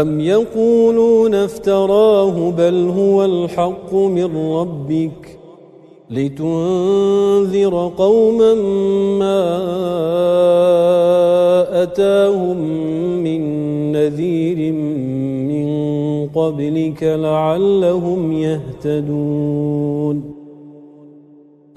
أم يقولون افتراه بل هو الحق من ربك لتنذر قوما ما أتاهم من نذير من قبلك لعلهم يهتدون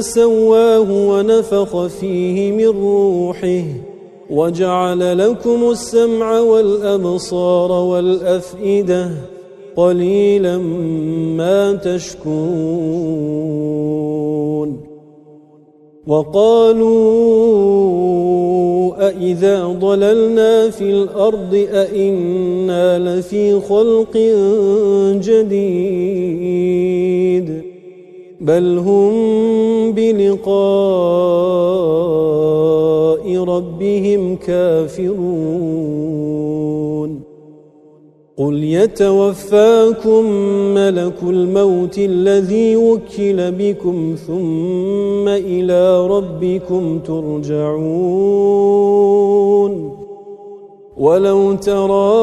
سواه ونفخ فيه من روحه وجعل لكم السمع والأبصار والأفئدة قليلا ما تشكون وقالوا أئذا ضللنا في الأرض أئنا لفي خلق جديد بل هم بلقاء ربهم كافرون. قل يتوفاكم ملك الموت الذي وكل بكم ثم إلى ربكم ترجعون. ولو ترى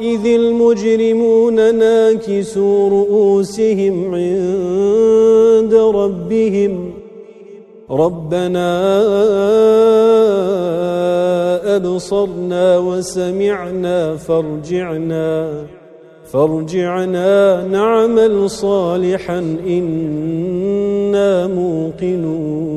إذ المجرمون ناكسوا رؤوسهم عند ربهم ربنا أبصرنا وسمعنا فارجعنا فارجعنا نعمل صالحا إنا موقنون.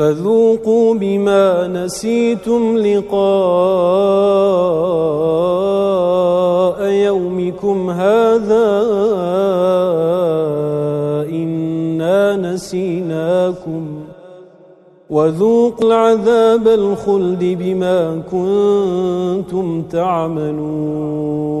فذوقوا بما نسيتم لقاء يومكم هذا إنا نسيناكم وذوقوا العذاب الخلد بما كنتم تعملون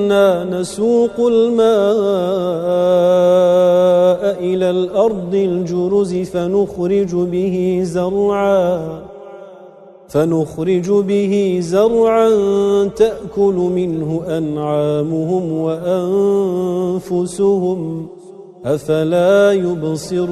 نسوق الماء إلى الأرض الجرز فنخرج به زرعاً فنخرج به زرعا تأكل منه أنعامهم وأنفسهم أفلا يبصرون.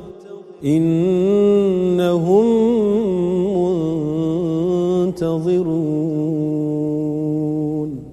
إنهم منتظرون.